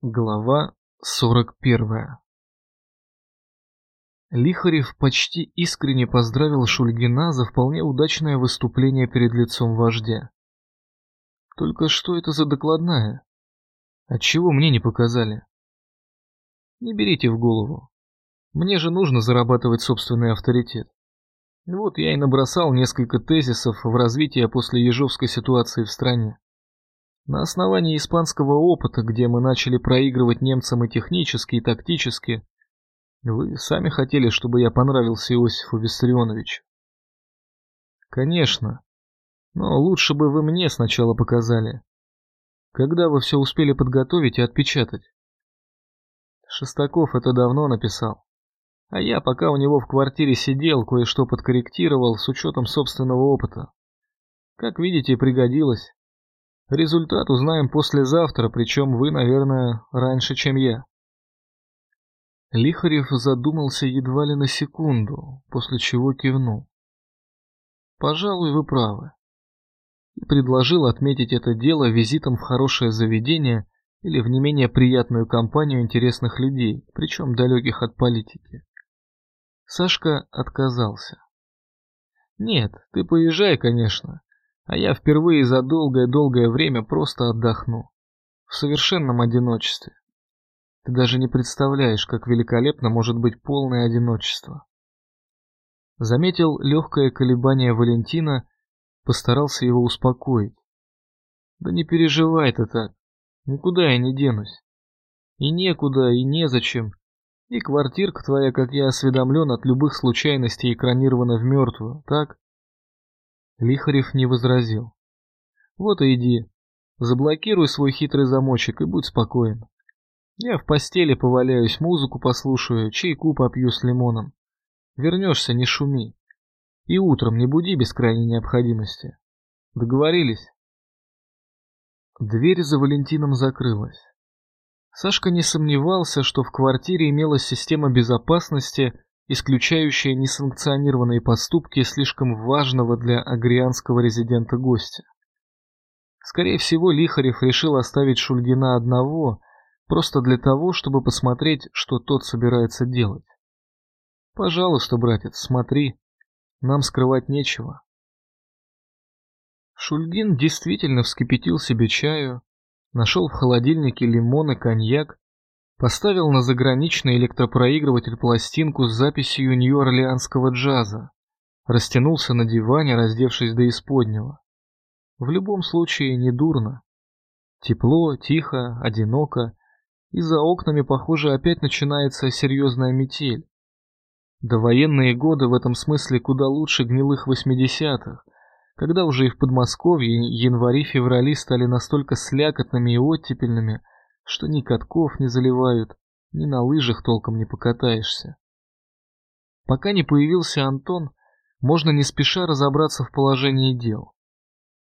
Глава 41 Лихарев почти искренне поздравил Шульгина за вполне удачное выступление перед лицом вождя. Только что это за докладная? Отчего мне не показали? Не берите в голову. Мне же нужно зарабатывать собственный авторитет. Вот я и набросал несколько тезисов в развитии после ежовской ситуации в стране. На основании испанского опыта, где мы начали проигрывать немцам и технически, и тактически, вы сами хотели, чтобы я понравился Иосифу Виссарионовичу. Конечно. Но лучше бы вы мне сначала показали. Когда вы все успели подготовить и отпечатать? Шестаков это давно написал. А я пока у него в квартире сидел, кое-что подкорректировал с учетом собственного опыта. Как видите, пригодилось. Результат узнаем послезавтра, причем вы, наверное, раньше, чем я. Лихарев задумался едва ли на секунду, после чего кивнул. Пожалуй, вы правы. И предложил отметить это дело визитом в хорошее заведение или в не менее приятную компанию интересных людей, причем далеких от политики. Сашка отказался. Нет, ты поезжай, конечно, а я впервые за долгое-долгое время просто отдохну. В совершенном одиночестве. Ты даже не представляешь, как великолепно может быть полное одиночество. Заметил легкое колебание Валентина, постарался его успокоить. Да не переживай ты так, никуда я не денусь. И некуда, и незачем. И квартирка твоя, как я осведомлен, от любых случайностей экранирована в мертвую, так? Лихарев не возразил. Вот и иди. Заблокируй свой хитрый замочек и будь спокоен. Я в постели поваляюсь, музыку послушаю, чайку попью с лимоном. Вернешься, не шуми. И утром не буди без крайней необходимости. Договорились? Дверь за Валентином закрылась. Сашка не сомневался, что в квартире имелась система безопасности, исключающая несанкционированные поступки слишком важного для агрианского резидента гостя. Скорее всего, Лихарев решил оставить Шульгина одного, просто для того, чтобы посмотреть, что тот собирается делать. Пожалуйста, братец, смотри, нам скрывать нечего. Шульгин действительно вскипятил себе чаю, нашел в холодильнике лимон и коньяк Поставил на заграничный электропроигрыватель пластинку с записью нью-орлеанского джаза. Растянулся на диване, раздевшись до исподнего. В любом случае не дурно. Тепло, тихо, одиноко. И за окнами, похоже, опять начинается серьезная метель. Довоенные годы в этом смысле куда лучше гнилых восьмидесятых, когда уже и в Подмосковье январи-феврали стали настолько слякотными и оттепельными, что ни катков не заливают, ни на лыжах толком не покатаешься. Пока не появился Антон, можно не спеша разобраться в положении дел.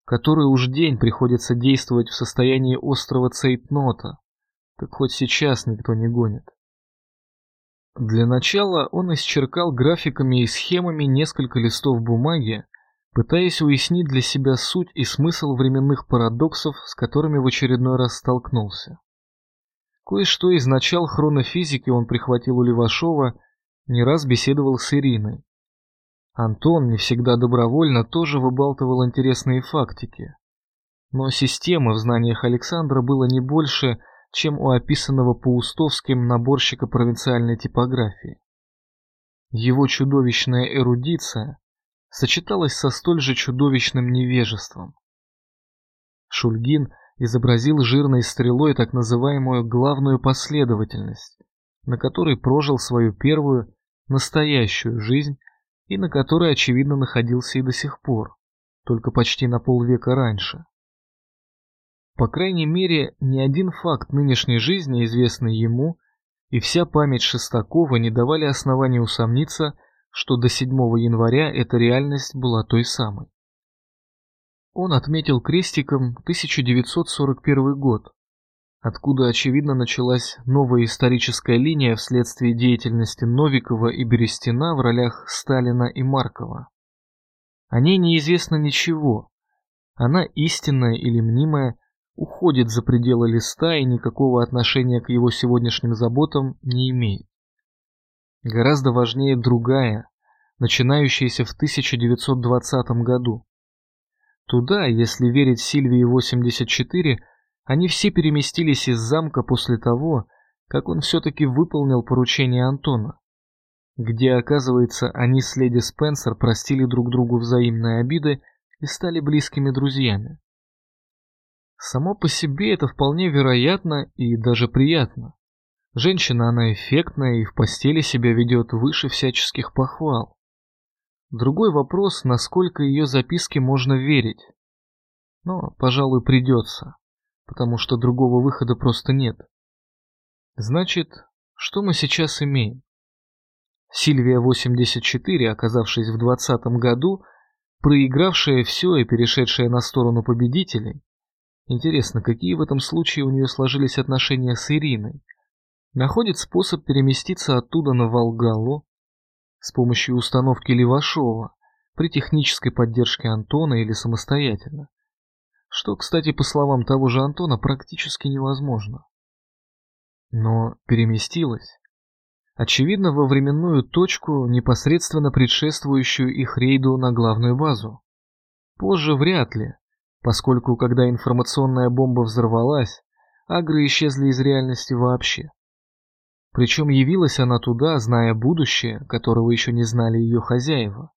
Который уж день приходится действовать в состоянии острого цейтнота, так хоть сейчас никто не гонит. Для начала он исчеркал графиками и схемами несколько листов бумаги, пытаясь уяснить для себя суть и смысл временных парадоксов, с которыми в очередной раз столкнулся. Кое-что из начал хронофизики он прихватил у Левашова, не раз беседовал с Ириной. Антон, не всегда добровольно, тоже выбалтывал интересные фактики. Но системы в знаниях Александра было не больше, чем у описанного Паустовским наборщика провинциальной типографии. Его чудовищная эрудиция сочеталась со столь же чудовищным невежеством. Шульгин изобразил жирной стрелой так называемую главную последовательность, на которой прожил свою первую, настоящую жизнь и на которой, очевидно, находился и до сих пор, только почти на полвека раньше. По крайней мере, ни один факт нынешней жизни, известный ему, и вся память Шестакова не давали основания усомниться, что до 7 января эта реальность была той самой. Он отметил крестиком 1941 год, откуда, очевидно, началась новая историческая линия вследствие деятельности Новикова и Берестина в ролях Сталина и Маркова. О ней неизвестно ничего. Она истинная или мнимая, уходит за пределы листа и никакого отношения к его сегодняшним заботам не имеет. Гораздо важнее другая, начинающаяся в 1920 году. Туда, если верить Сильвии 84, они все переместились из замка после того, как он все-таки выполнил поручение Антона, где, оказывается, они с леди Спенсер простили друг другу взаимные обиды и стали близкими друзьями. Само по себе это вполне вероятно и даже приятно. Женщина она эффектная и в постели себя ведет выше всяческих похвал. Другой вопрос, насколько ее записке можно верить. Но, пожалуй, придется, потому что другого выхода просто нет. Значит, что мы сейчас имеем? Сильвия 84, оказавшись в 20 году, проигравшая все и перешедшая на сторону победителей. Интересно, какие в этом случае у нее сложились отношения с Ириной? Находит способ переместиться оттуда на Волгалу с помощью установки Левашова при технической поддержке Антона или самостоятельно. Что, кстати, по словам того же Антона, практически невозможно. Но переместилась. Очевидно, во временную точку, непосредственно предшествующую их рейду на главную базу. Позже вряд ли, поскольку когда информационная бомба взорвалась, агры исчезли из реальности вообще. Причем явилась она туда, зная будущее, которого еще не знали ее хозяева.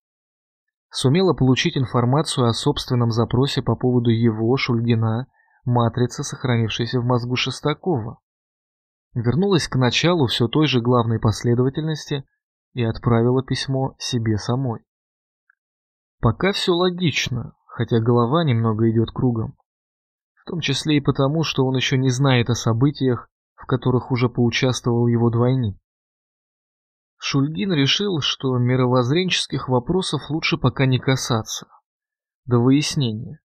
Сумела получить информацию о собственном запросе по поводу его, Шульгина, матрицы, сохранившейся в мозгу Шестакова вернулась к началу все той же главной последовательности и отправила письмо себе самой. Пока все логично, хотя голова немного идет кругом. В том числе и потому, что он еще не знает о событиях, в которых уже поучаствовал его двойник. Шульгин решил, что мировоззренческих вопросов лучше пока не касаться, до выяснения.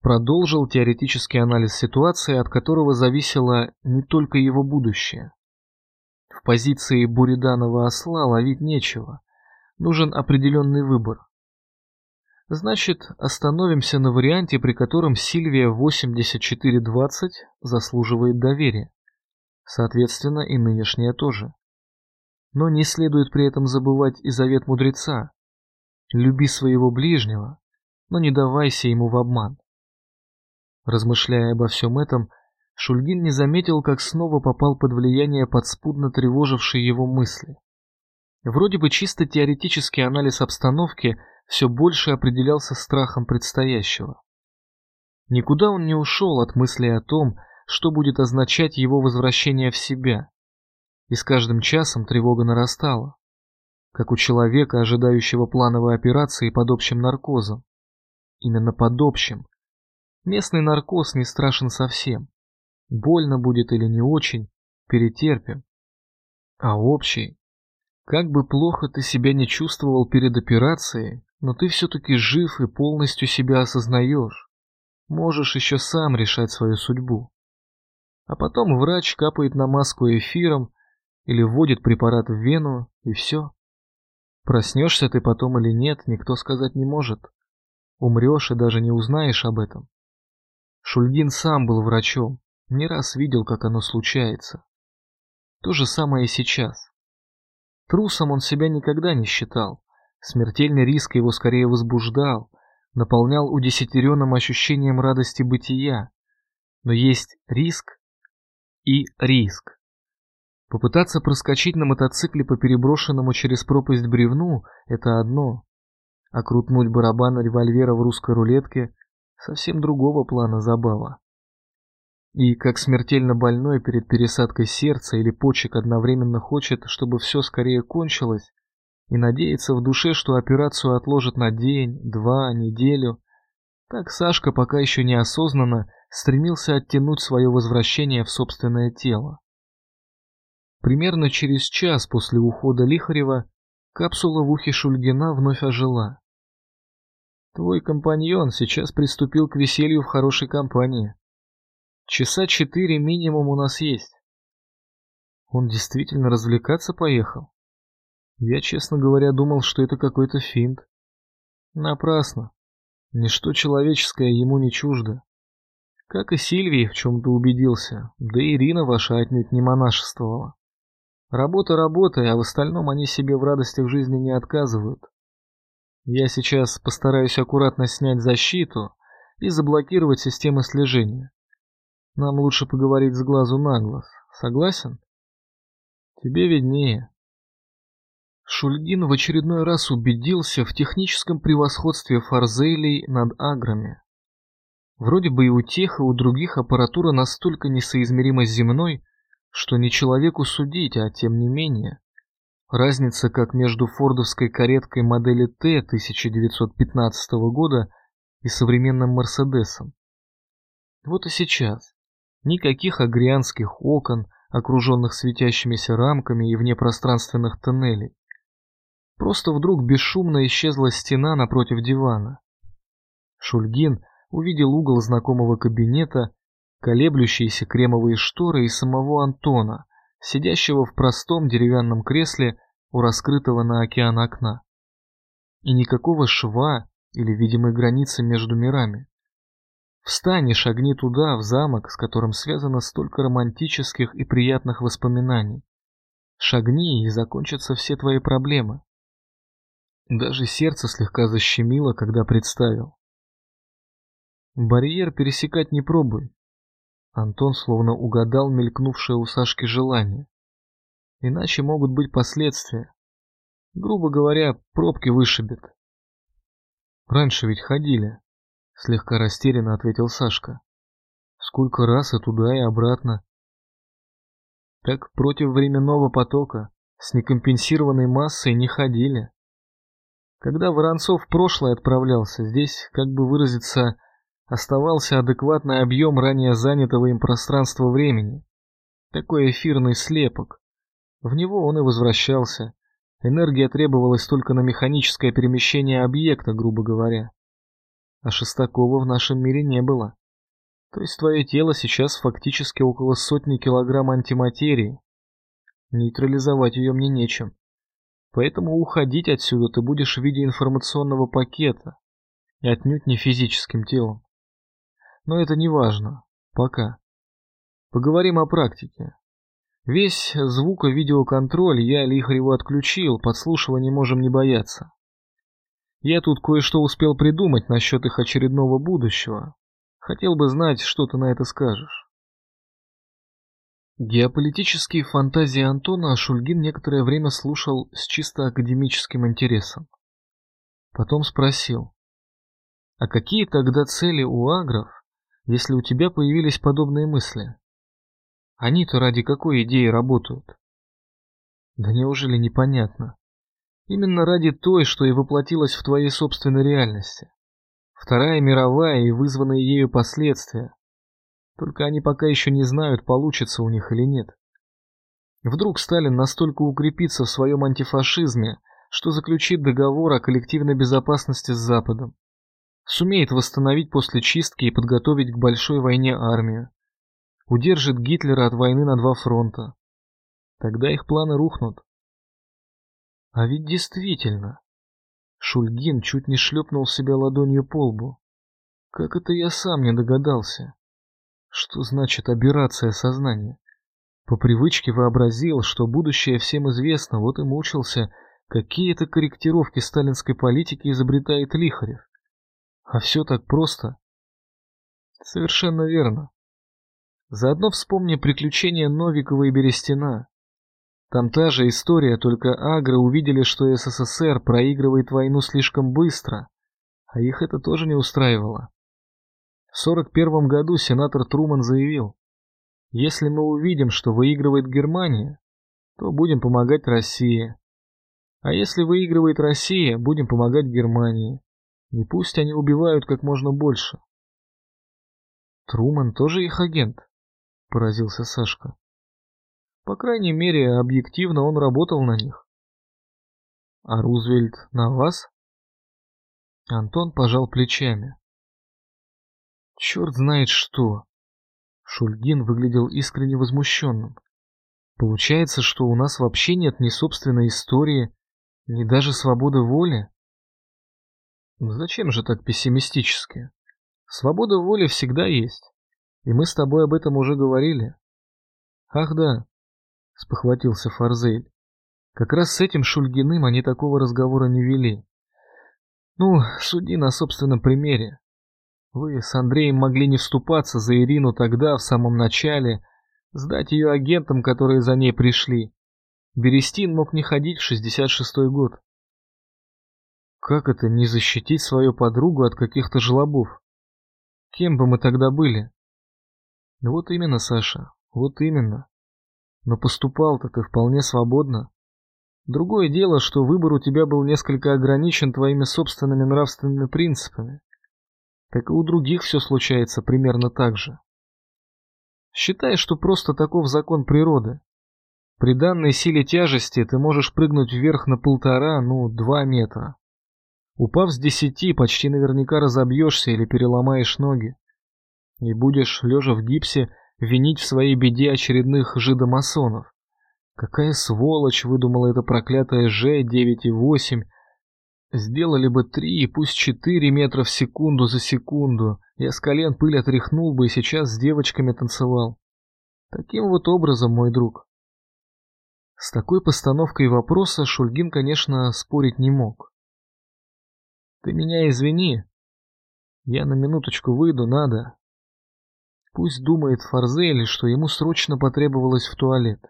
Продолжил теоретический анализ ситуации, от которого зависело не только его будущее. В позиции Буриданова осла ловить нечего. Нужен определенный выбор. Значит, остановимся на варианте, при котором Сильвия 8420 заслуживает доверия. Соответственно, и нынешняя тоже. Но не следует при этом забывать и завет мудреца. Люби своего ближнего, но не давайся ему в обман. Размышляя обо всем этом, Шульгин не заметил, как снова попал под влияние подспудно тревожившей его мысли. Вроде бы чисто теоретический анализ обстановки все больше определялся страхом предстоящего. Никуда он не ушел от мысли о том, что будет означать его возвращение в себя. И с каждым часом тревога нарастала, как у человека, ожидающего плановой операции под общим наркозом. Именно под общим, Местный наркоз не страшен совсем. Больно будет или не очень, перетерпим. А общий? Как бы плохо ты себя не чувствовал перед операцией, но ты все-таки жив и полностью себя осознаешь. Можешь еще сам решать свою судьбу. А потом врач капает на маску эфиром или вводит препарат в вену, и все. Проснешься ты потом или нет, никто сказать не может. Умрешь и даже не узнаешь об этом. Шульгин сам был врачом, не раз видел, как оно случается. То же самое и сейчас. Трусом он себя никогда не считал. Смертельный риск его скорее возбуждал, наполнял удесятеренным ощущением радости бытия. Но есть риск и риск. Попытаться проскочить на мотоцикле по переброшенному через пропасть бревну – это одно, а крутнуть барабан револьвера в русской рулетке совсем другого плана забава. И как смертельно больной перед пересадкой сердца или почек одновременно хочет, чтобы все скорее кончилось, и надеется в душе, что операцию отложат на день, два, неделю, так Сашка пока еще неосознанно стремился оттянуть свое возвращение в собственное тело. Примерно через час после ухода Лихарева капсула в ухе Шульгина вновь ожила. Твой компаньон сейчас приступил к веселью в хорошей компании. Часа четыре минимум у нас есть. Он действительно развлекаться поехал? Я, честно говоря, думал, что это какой-то финт. Напрасно. Ничто человеческое ему не чуждо. Как и Сильвий в чем-то убедился, да и Ирина ваша отнюдь не монашествовала. Работа работой, а в остальном они себе в радостях жизни не отказывают. Я сейчас постараюсь аккуратно снять защиту и заблокировать системы слежения. Нам лучше поговорить с глазу на глаз. Согласен? Тебе виднее. Шульгин в очередной раз убедился в техническом превосходстве фарзелей над аграми. Вроде бы и у тех, и у других аппаратура настолько несоизмерима с земной, что не человеку судить, а тем не менее. Разница как между фордовской кареткой модели Т 1915 года и современным Мерседесом. Вот и сейчас. Никаких агрианских окон, окруженных светящимися рамками и внепространственных тоннелей. Просто вдруг бесшумно исчезла стена напротив дивана. Шульгин увидел угол знакомого кабинета, колеблющиеся кремовые шторы и самого Антона, сидящего в простом деревянном кресле у раскрытого на океан окна. И никакого шва или видимой границы между мирами. Встань и шагни туда, в замок, с которым связано столько романтических и приятных воспоминаний. Шагни, и закончатся все твои проблемы. Даже сердце слегка защемило, когда представил. Барьер пересекать не пробуй. Антон словно угадал мелькнувшее у Сашки желание. Иначе могут быть последствия. Грубо говоря, пробки вышибет. Раньше ведь ходили. Слегка растерянно ответил Сашка. Сколько раз и туда, и обратно. Так против временного потока с некомпенсированной массой не ходили. Когда Воронцов в прошлое отправлялся, здесь, как бы выразиться, оставался адекватный объем ранее занятого им пространства-времени. Такой эфирный слепок. В него он и возвращался. Энергия требовалась только на механическое перемещение объекта, грубо говоря а Шестакова в нашем мире не было. То есть твое тело сейчас фактически около сотни килограмм антиматерии. Нейтрализовать ее мне нечем. Поэтому уходить отсюда ты будешь в виде информационного пакета, и отнюдь не физическим телом. Но это не важно. Пока. Поговорим о практике. Весь звуко-видеоконтроль я Лихареву отключил, подслушивания можем не бояться. Я тут кое-что успел придумать насчет их очередного будущего. Хотел бы знать, что ты на это скажешь. Геополитические фантазии Антона Шульгин некоторое время слушал с чисто академическим интересом. Потом спросил, а какие тогда цели у агров, если у тебя появились подобные мысли? Они-то ради какой идеи работают? Да неужели непонятно? Именно ради той, что и воплотилась в твоей собственной реальности. Вторая мировая и вызванные ею последствия. Только они пока еще не знают, получится у них или нет. Вдруг Сталин настолько укрепится в своем антифашизме, что заключит договор о коллективной безопасности с Западом. Сумеет восстановить после чистки и подготовить к большой войне армию. Удержит Гитлера от войны на два фронта. Тогда их планы рухнут. А ведь действительно. Шульгин чуть не шлепнул себя ладонью по лбу. Как это я сам не догадался? Что значит аберрация сознания? По привычке вообразил, что будущее всем известно, вот и мучился, какие-то корректировки сталинской политики изобретает Лихарев. А все так просто. Совершенно верно. Заодно вспомни приключения Новикова и Берестина. Там та же история, только агры увидели, что СССР проигрывает войну слишком быстро, а их это тоже не устраивало. В 41 году сенатор Труман заявил, если мы увидим, что выигрывает Германия, то будем помогать России. А если выигрывает Россия, будем помогать Германии. И пусть они убивают как можно больше. Труман тоже их агент, поразился Сашка. По крайней мере, объективно он работал на них. А Рузвельт на вас? Антон пожал плечами. Черт знает что. Шульгин выглядел искренне возмущенным. Получается, что у нас вообще нет ни собственной истории, ни даже свободы воли? Зачем же так пессимистически? Свобода воли всегда есть. И мы с тобой об этом уже говорили. Ах да, спохватился Фарзель. Как раз с этим Шульгиным они такого разговора не вели. Ну, суди на собственном примере. Вы с Андреем могли не вступаться за Ирину тогда, в самом начале, сдать ее агентам, которые за ней пришли. Берестин мог не ходить в 66-й год. Как это не защитить свою подругу от каких-то жлобов? Кем бы мы тогда были? Вот именно, Саша, вот именно. Но поступал-то ты вполне свободно. Другое дело, что выбор у тебя был несколько ограничен твоими собственными нравственными принципами. Так и у других все случается примерно так же. Считай, что просто таков закон природы. При данной силе тяжести ты можешь прыгнуть вверх на полтора, ну, два метра. Упав с десяти, почти наверняка разобьешься или переломаешь ноги. И будешь, лежа в гипсе, винить в своей беде очередных жидомасонов. Какая сволочь выдумала это проклятое Ж-9,8. Сделали бы три, пусть четыре метра в секунду за секунду. Я с колен пыль отряхнул бы и сейчас с девочками танцевал. Таким вот образом, мой друг. С такой постановкой вопроса Шульгин, конечно, спорить не мог. Ты меня извини. Я на минуточку выйду, надо. Пусть думает Фарзель, что ему срочно потребовалось в туалет.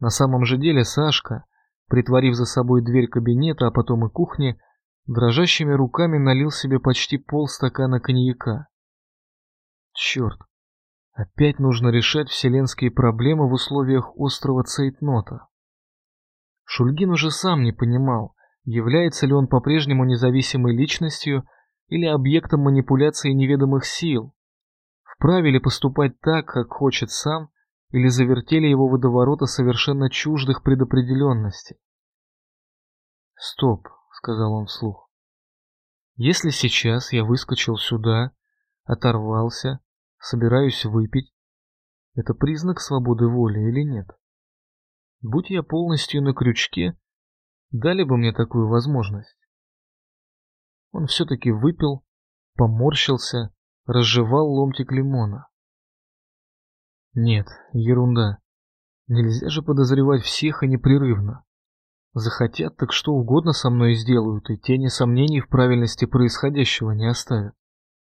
На самом же деле Сашка, притворив за собой дверь кабинета, а потом и кухни, дрожащими руками налил себе почти полстакана коньяка. Черт, опять нужно решать вселенские проблемы в условиях острого цейтнота. Шульгин уже сам не понимал, является ли он по-прежнему независимой личностью или объектом манипуляции неведомых сил. Вправе ли поступать так, как хочет сам, или завертели его водоворота совершенно чуждых предопределенностей. «Стоп», — сказал он вслух. «Если сейчас я выскочил сюда, оторвался, собираюсь выпить, это признак свободы воли или нет? Будь я полностью на крючке, дали бы мне такую возможность?» Он все-таки выпил, поморщился, разжевал ломтик лимона. Нет, ерунда. Нельзя же подозревать всех и непрерывно. Захотят, так что угодно со мной сделают, и тени сомнений в правильности происходящего не оставят.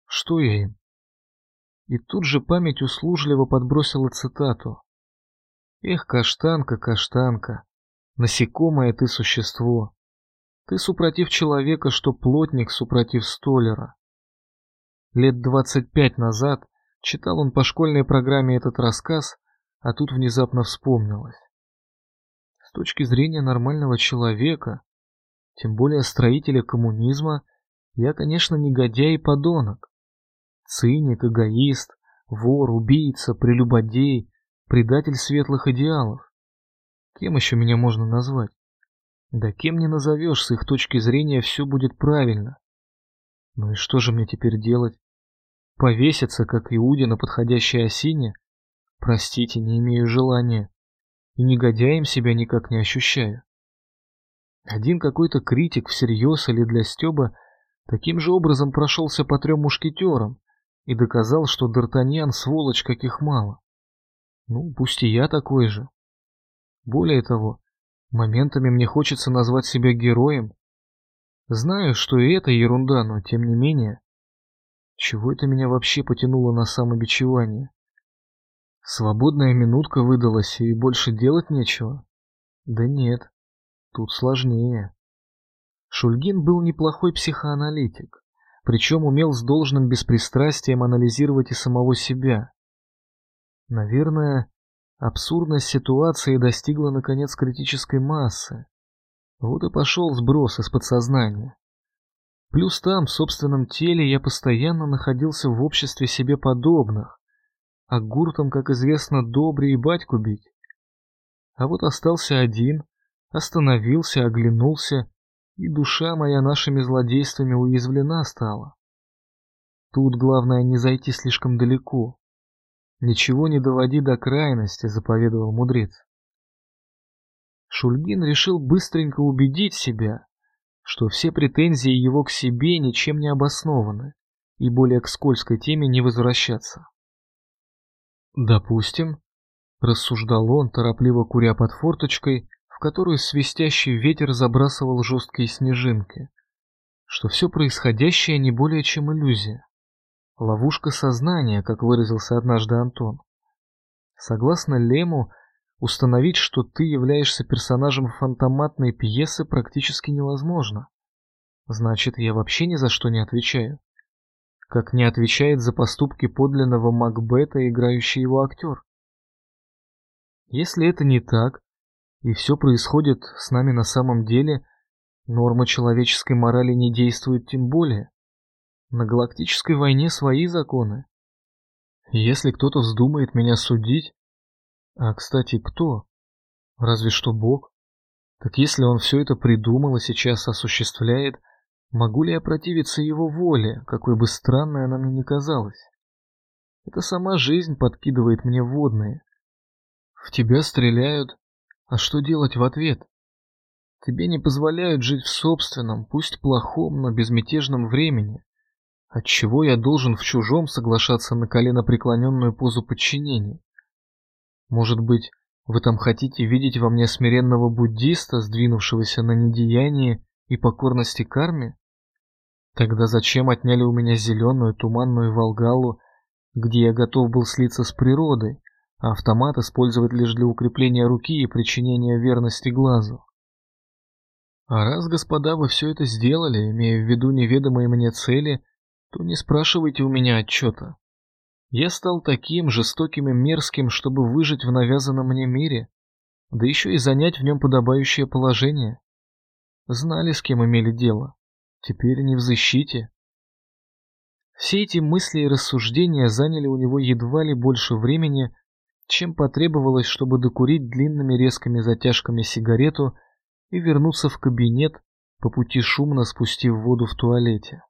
Что я им? И тут же память услужливо подбросила цитату. Эх, каштанка, каштанка, насекомое ты существо. Ты супротив человека, что плотник супротив столера. Лет двадцать пять назад Читал он по школьной программе этот рассказ, а тут внезапно вспомнилось. С точки зрения нормального человека, тем более строителя коммунизма, я, конечно, негодяй и подонок. Циник, эгоист, вор, убийца, прелюбодей, предатель светлых идеалов. Кем еще меня можно назвать? Да кем не назовешь, с их точки зрения все будет правильно. Ну и что же мне теперь делать? Повеситься, как Иуде, на подходящей осине? Простите, не имею желания. И негодяем себя никак не ощущаю. Один какой-то критик всерьез или для Стеба таким же образом прошелся по трем мушкетерам и доказал, что Д'Артаньян сволочь каких мало. Ну, пусть и я такой же. Более того, моментами мне хочется назвать себя героем. Знаю, что и это ерунда, но тем не менее. Чего это меня вообще потянуло на самобичевание? Свободная минутка выдалась, и больше делать нечего? Да нет, тут сложнее. Шульгин был неплохой психоаналитик, причем умел с должным беспристрастием анализировать и самого себя. Наверное, абсурдность ситуации достигла наконец критической массы. Вот и пошел сброс из подсознания. Плюс там, в собственном теле, я постоянно находился в обществе себе подобных, а гуртом, как известно, добрый и батьку бить. А вот остался один, остановился, оглянулся, и душа моя нашими злодействами уязвлена стала. Тут главное не зайти слишком далеко. Ничего не доводи до крайности, заповедовал мудрец. Шульгин решил быстренько убедить себя, что все претензии его к себе ничем не обоснованы и более к скользкой теме не возвращаться. Допустим, рассуждал он, торопливо куря под форточкой, в которую свистящий ветер забрасывал жесткие снежинки, что все происходящее не более чем иллюзия. Ловушка сознания, как выразился однажды Антон. Согласно Лему, установить, что ты являешься персонажем фантоматной пьесы, практически невозможно. Значит, я вообще ни за что не отвечаю. Как не отвечает за поступки подлинного Макбета, играющий его актер. Если это не так, и все происходит с нами на самом деле, норма человеческой морали не действует тем более. На галактической войне свои законы. Если кто-то вздумает меня судить... А, кстати, кто? Разве что Бог. Так если он все это придумал и сейчас осуществляет, могу ли я противиться его воле, какой бы странной она мне ни казалась? Это сама жизнь подкидывает мне водные. В тебя стреляют, а что делать в ответ? Тебе не позволяют жить в собственном, пусть плохом, но безмятежном времени. Отчего я должен в чужом соглашаться на колено преклоненную позу подчинения? Может быть, вы там хотите видеть во мне смиренного буддиста, сдвинувшегося на недеяние и покорности карме? Тогда зачем отняли у меня зеленую туманную Волгалу, где я готов был слиться с природой, а автомат использовать лишь для укрепления руки и причинения верности глазу? А раз, господа, вы все это сделали, имея в виду неведомые мне цели, то не спрашивайте у меня отчета. Я стал таким жестоким и мерзким, чтобы выжить в навязанном мне мире, да еще и занять в нем подобающее положение. Знали, с кем имели дело. Теперь не в защите. Все эти мысли и рассуждения заняли у него едва ли больше времени, чем потребовалось, чтобы докурить длинными резкими затяжками сигарету и вернуться в кабинет, по пути шумно спустив воду в туалете.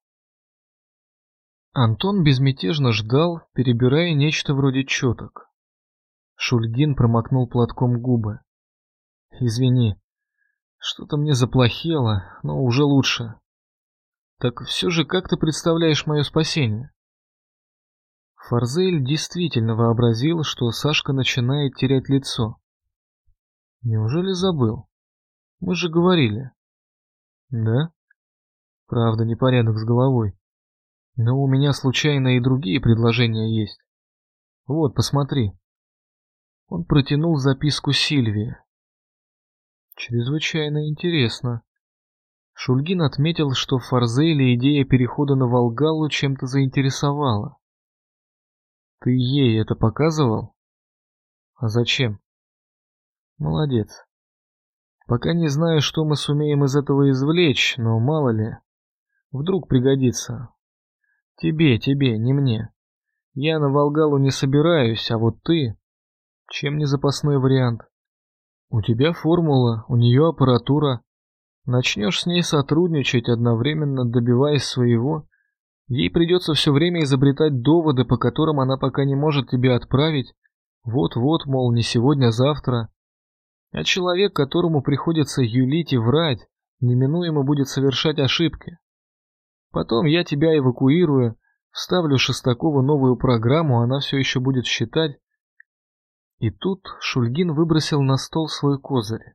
Антон безмятежно ждал, перебирая нечто вроде четок. Шульгин промокнул платком губы. «Извини, что-то мне заплохело, но уже лучше. Так все же как ты представляешь мое спасение?» Фарзель действительно вообразил, что Сашка начинает терять лицо. «Неужели забыл? Мы же говорили». «Да? Правда, непорядок с головой. Но у меня случайно и другие предложения есть. Вот, посмотри. Он протянул записку Сильвии. Чрезвычайно интересно. Шульгин отметил, что Фарзеле идея перехода на Волгалу чем-то заинтересовала. Ты ей это показывал? А зачем? Молодец. Пока не знаю, что мы сумеем из этого извлечь, но мало ли. Вдруг пригодится. Тебе, тебе, не мне. Я на Волгалу не собираюсь, а вот ты... Чем не запасной вариант? У тебя формула, у нее аппаратура. Начнешь с ней сотрудничать, одновременно добиваясь своего. Ей придется все время изобретать доводы, по которым она пока не может тебе отправить. Вот-вот, мол, не сегодня, а завтра. А человек, которому приходится юлить и врать, неминуемо будет совершать ошибки. Потом я тебя эвакуирую, вставлю Шестакову новую программу, она все еще будет считать. И тут Шульгин выбросил на стол свой козырь.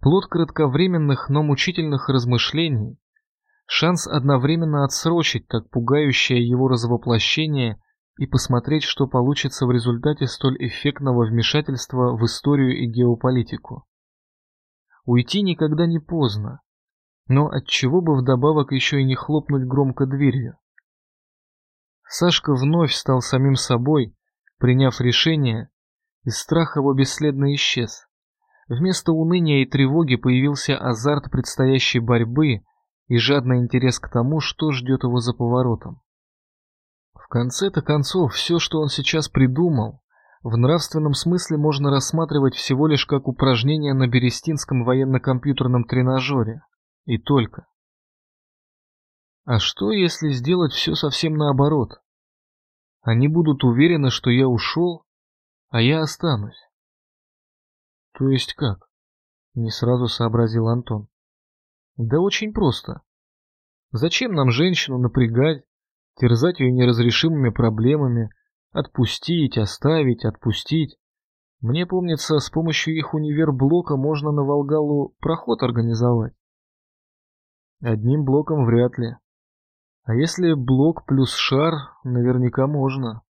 Плод кратковременных, но мучительных размышлений, шанс одновременно отсрочить так пугающее его развоплощение и посмотреть, что получится в результате столь эффектного вмешательства в историю и геополитику. Уйти никогда не поздно. Но отчего бы вдобавок еще и не хлопнуть громко дверью? Сашка вновь стал самим собой, приняв решение, и страх его бесследно исчез. Вместо уныния и тревоги появился азарт предстоящей борьбы и жадный интерес к тому, что ждет его за поворотом. В конце-то концов, все, что он сейчас придумал, в нравственном смысле можно рассматривать всего лишь как упражнение на Берестинском военно-компьютерном тренажере. И только. А что, если сделать все совсем наоборот? Они будут уверены, что я ушел, а я останусь. То есть как? Не сразу сообразил Антон. Да очень просто. Зачем нам женщину напрягать, терзать ее неразрешимыми проблемами, Отпустить, оставить, отпустить. Мне помнится, с помощью их универблока можно на Волгалу проход организовать. Одним блоком вряд ли. А если блок плюс шар, наверняка можно.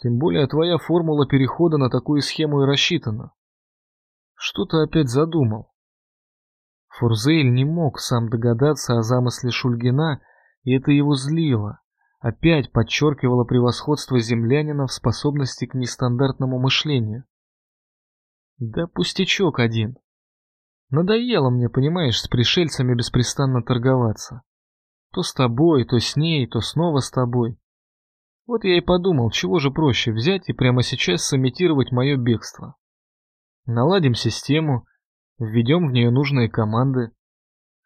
Тем более твоя формула перехода на такую схему и рассчитана. Что ты опять задумал? Фурзель не мог сам догадаться о замысле Шульгина, и это его злило. Опять подчеркивало превосходство землянина в способности к нестандартному мышлению. Да пустячок один. Надоело мне, понимаешь, с пришельцами беспрестанно торговаться. То с тобой, то с ней, то снова с тобой. Вот я и подумал, чего же проще взять и прямо сейчас сымитировать мое бегство. Наладим систему, введем в нее нужные команды.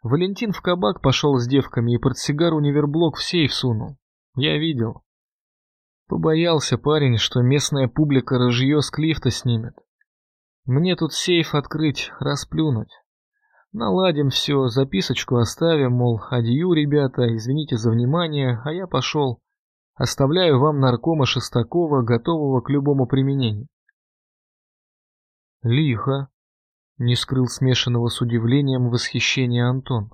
Валентин в кабак пошел с девками и портсигар универблок в сейф сунул. Я видел. Побоялся парень, что местная публика рыжье с клифта снимет. Мне тут сейф открыть, расплюнуть. Наладим все, записочку оставим, мол, адью, ребята, извините за внимание, а я пошел. Оставляю вам наркома Шестакова, готового к любому применению. Лихо, не скрыл смешанного с удивлением восхищения Антон.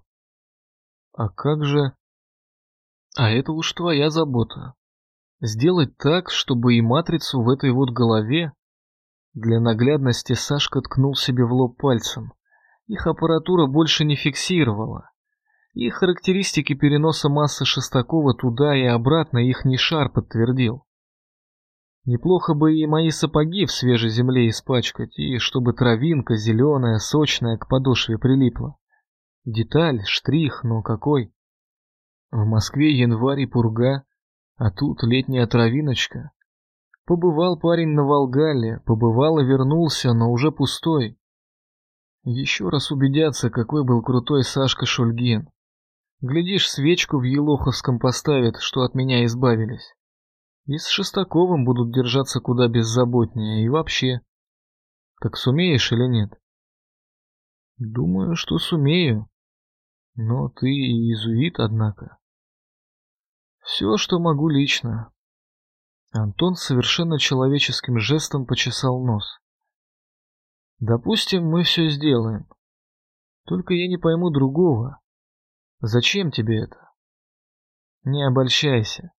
А как же... А это уж твоя забота. Сделать так, чтобы и матрицу в этой вот голове... Для наглядности Сашка ткнул себе в лоб пальцем. Их аппаратура больше не фиксировала. И характеристики переноса массы Шестакова туда и обратно их не шар подтвердил. Неплохо бы и мои сапоги в свежей земле испачкать, и чтобы травинка зеленая, сочная к подошве прилипла. Деталь, штрих, но какой? В Москве январь и пурга, а тут летняя травиночка. Побывал парень на Волгале, побывал и вернулся, но уже пустой. Еще раз убедятся, какой был крутой Сашка Шульгин. Глядишь, свечку в Елоховском поставят, что от меня избавились. И с Шестаковым будут держаться куда беззаботнее, и вообще. Так сумеешь или нет? Думаю, что сумею. Но ты иезуит, однако. Все, что могу лично. Антон совершенно человеческим жестом почесал нос. Допустим, мы все сделаем. Только я не пойму другого. Зачем тебе это? Не обольщайся.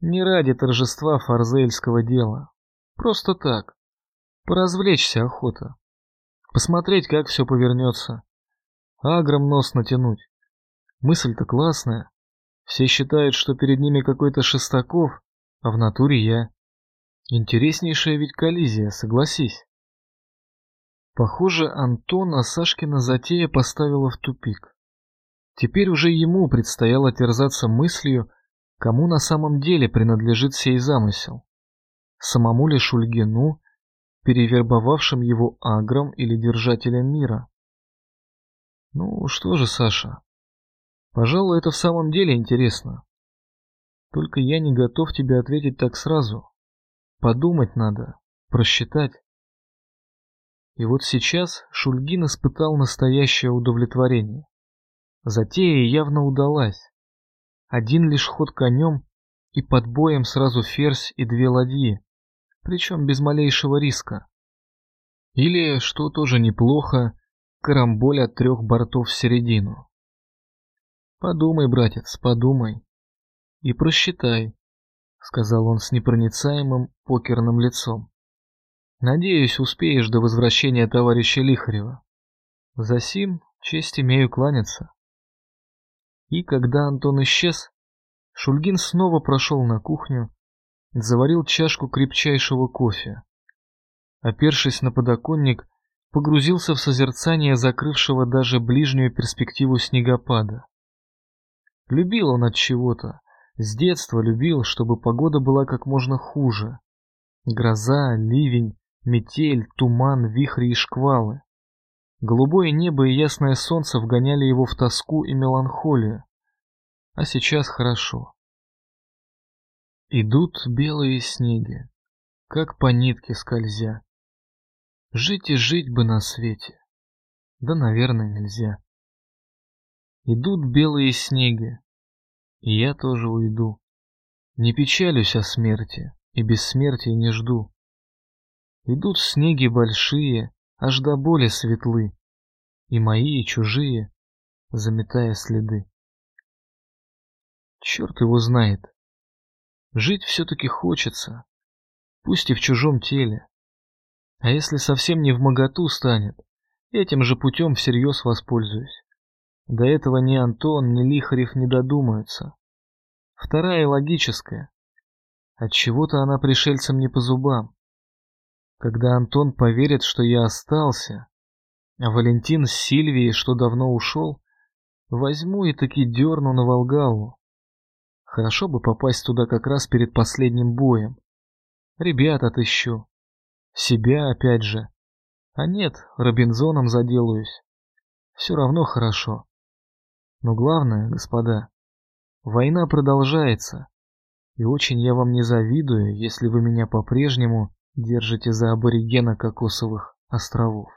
Не ради торжества фарзельского дела. Просто так. Поразвлечься охота. Посмотреть, как все повернется. Агром нос натянуть. Мысль-то классная. Все считают, что перед ними какой-то Шестаков, а в натуре я. Интереснейшая ведь коллизия, согласись. Похоже, Антона Сашкина затея поставила в тупик. Теперь уже ему предстояло терзаться мыслью, Кому на самом деле принадлежит сей замысел? Самому ли Шульгину, перевербовавшим его агром или держателем мира? Ну что же, Саша, пожалуй, это в самом деле интересно. Только я не готов тебе ответить так сразу. Подумать надо, просчитать. И вот сейчас Шульгин испытал настоящее удовлетворение. Затея явно удалась. Один лишь ход конем, и под боем сразу ферзь и две ладьи, причем без малейшего риска. Или, что тоже неплохо, карамболь от трех бортов в середину. Подумай, братец, подумай. И просчитай, сказал он с непроницаемым покерным лицом. Надеюсь, успеешь до возвращения товарища Лихарева. За сим честь имею кланяться. И когда Антон исчез, Шульгин снова прошел на кухню, заварил чашку крепчайшего кофе. Опершись на подоконник, погрузился в созерцание закрывшего даже ближнюю перспективу снегопада. Любил он от чего-то, с детства любил, чтобы погода была как можно хуже. Гроза, ливень, метель, туман, вихри и шквалы. Голубое небо и ясное солнце вгоняли его в тоску и меланхолию. А сейчас хорошо. Идут белые снеги, как по нитке скользя. Жить и жить бы на свете. Да, наверное, нельзя. Идут белые снеги, и я тоже уйду. Не печалюсь о смерти, и бессмертия не жду. Идут снеги большие, аж до боли светлы, и мои, и чужие, заметая следы. Черт его знает. Жить все-таки хочется, пусть и в чужом теле. А если совсем не в моготу станет, этим же путем всерьез воспользуюсь. До этого ни Антон, ни Лихарев не додумаются. Вторая логическая. От чего-то она пришельцам не по зубам. Когда Антон поверит, что я остался, а Валентин с Сильвией, что давно ушел, возьму и таки дерну на Волгалу. Хорошо бы попасть туда как раз перед последним боем. Ребят отыщу. Себя опять же. А нет, Робинзоном заделаюсь. Все равно хорошо. Но главное, господа, война продолжается. И очень я вам не завидую, если вы меня по-прежнему держите за аборигена Кокосовых островов.